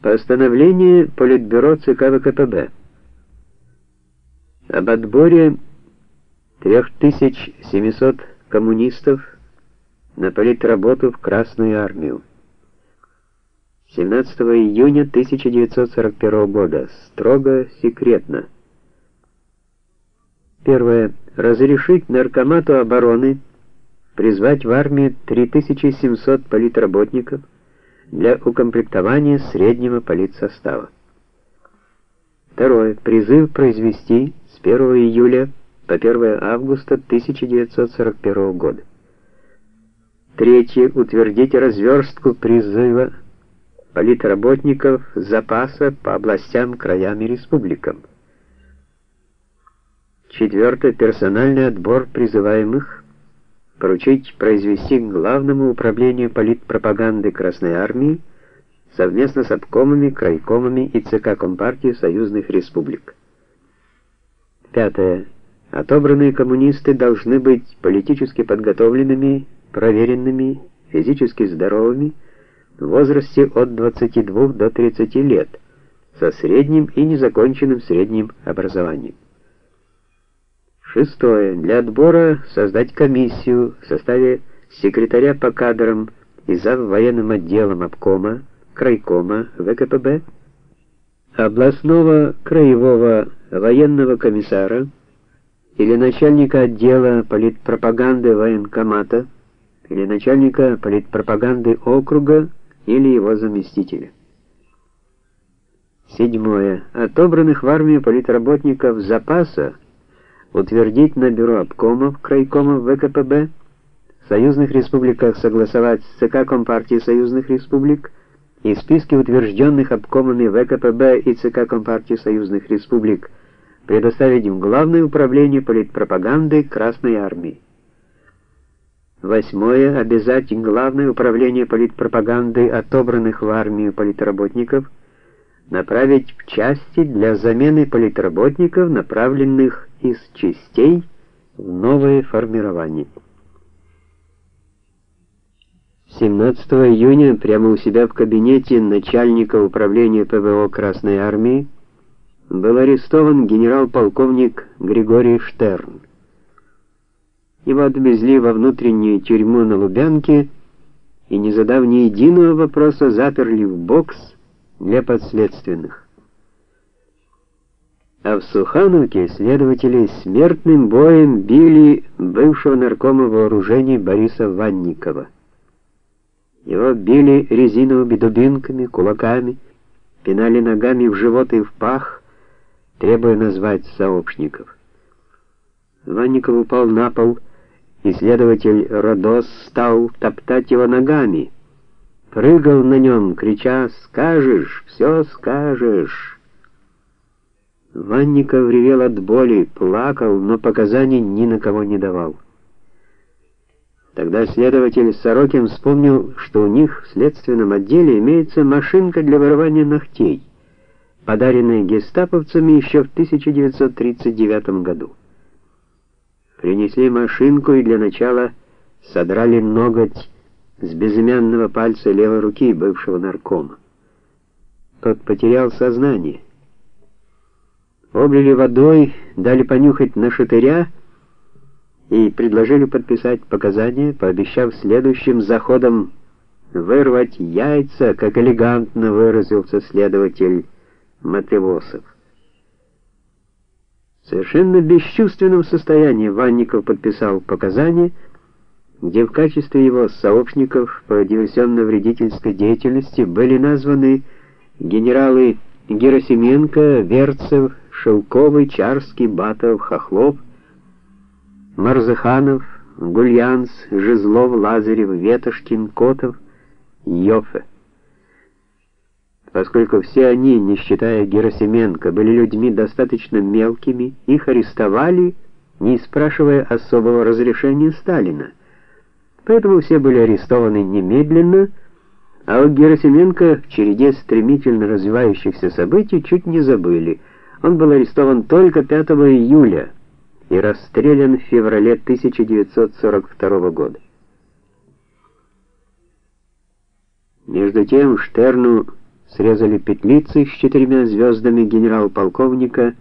Постановление Политбюро ЦК ВКПБ об отборе 3700 коммунистов на политработу в Красную армию. 17 июня 1941 года. Строго секретно. Первое. Разрешить Наркомату обороны призвать в армию 3700 политработников для укомплектования среднего политсостава. Второе. Призыв произвести с 1 июля по 1 августа 1941 года. Третье. Утвердить разверстку призыва политработников запаса по областям, краям и республикам. Четвертое. Персональный отбор призываемых поручить произвести Главному управлению политпропаганды Красной Армии совместно с обкомами, крайкомами и ЦК Компартии союзных республик. Пятое. Отобранные коммунисты должны быть политически подготовленными, проверенными, физически здоровыми, в возрасте от 22 до 30 лет, со средним и незаконченным средним образованием. Шестое. Для отбора создать комиссию в составе секретаря по кадрам и зав. военным отделом обкома, крайкома ВКПБ, областного краевого военного комиссара или начальника отдела политпропаганды военкомата или начальника политпропаганды округа или его заместителя. Седьмое. Отобранных в армию политработников запаса утвердить на бюро обкомов, крайкомов ВКПБ, в союзных республиках согласовать с ЦК Компартии союзных республик и списки утвержденных обкомами ВКПБ и ЦК Компартии союзных республик предоставить в Главное управление политпропаганды Красной армии. Восьмое. Обязать Главное управление политпропаганды отобранных в армию политработников направить в части для замены политработников, направленных из частей в новое формирование. 17 июня прямо у себя в кабинете начальника управления ПВО Красной армии был арестован генерал-полковник Григорий Штерн. Его отвезли во внутреннюю тюрьму на Лубянке и, не задав ни единого вопроса, заперли в бокс для подследственных. А в Сухановке следователи смертным боем били бывшего наркома вооружений Бориса Ванникова. Его били резиновыми дубинками, кулаками, пинали ногами в живот и в пах, требуя назвать сообщников. Ванников упал на пол, и следователь Родос стал топтать его ногами, прыгал на нем, крича «Скажешь, все скажешь!» Ванников ревел от боли, плакал, но показаний ни на кого не давал. Тогда следователь Сорокин вспомнил, что у них в следственном отделе имеется машинка для вырывания ногтей, подаренная гестаповцами еще в 1939 году. Принесли машинку и для начала содрали ноготь с безымянного пальца левой руки бывшего наркома. Тот потерял сознание. Облили водой, дали понюхать на шатыря и предложили подписать показания, пообещав следующим заходом вырвать яйца, как элегантно выразился следователь Матевосов. В совершенно бесчувственном состоянии Ванников подписал показания, где в качестве его сообщников по диверсионно-вредительской деятельности были названы генералы Герасименко, Верцев, Шелковый, Чарский, Батов, Хохлов, Марзаханов, Гульянс, Жизлов, Лазарев, Ветошкин, Котов, Йофе. Поскольку все они, не считая Герасименко, были людьми достаточно мелкими, их арестовали, не спрашивая особого разрешения Сталина. Поэтому все были арестованы немедленно, а у Герасименко в череде стремительно развивающихся событий чуть не забыли. Он был арестован только 5 июля и расстрелян в феврале 1942 года. Между тем Штерну срезали петлицы с четырьмя звездами генерал-полковника